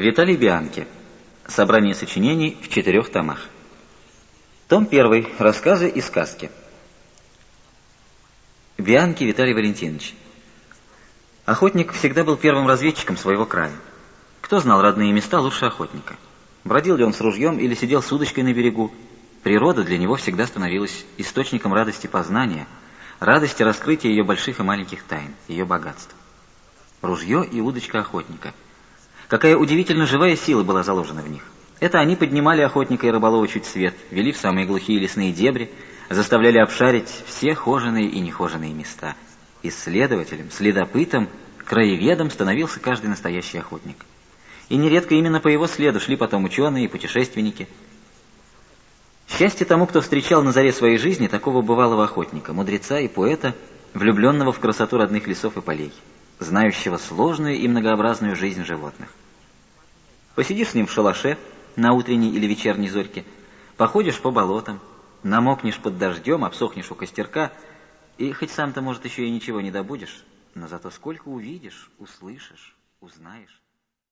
Виталий Бианки. Собрание сочинений в четырех томах. Том первый. Рассказы и сказки. Бианки Виталий Валентинович. Охотник всегда был первым разведчиком своего края. Кто знал родные места лучше охотника? Бродил ли он с ружьем или сидел с удочкой на берегу? Природа для него всегда становилась источником радости познания, радости раскрытия ее больших и маленьких тайн, ее богатств. Ружье и удочка охотника – Какая удивительно живая сила была заложена в них. Это они поднимали охотника и рыболова чуть свет, вели в самые глухие лесные дебри, заставляли обшарить все хоженые и нехоженные места. Исследователем, следопытом, краеведом становился каждый настоящий охотник. И нередко именно по его следу шли потом ученые и путешественники. Счастье тому, кто встречал на заре своей жизни такого бывалого охотника, мудреца и поэта, влюбленного в красоту родных лесов и полей, знающего сложную и многообразную жизнь животных. Посидишь с ним в шалаше на утренней или вечерней зорьке, походишь по болотам, намокнешь под дождем, обсохнешь у костерка, и хоть сам-то, может, еще и ничего не добудешь, но зато сколько увидишь, услышишь, узнаешь.